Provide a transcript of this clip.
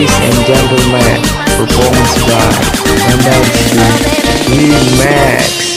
Ladies and gentlemen, performance by We Remax.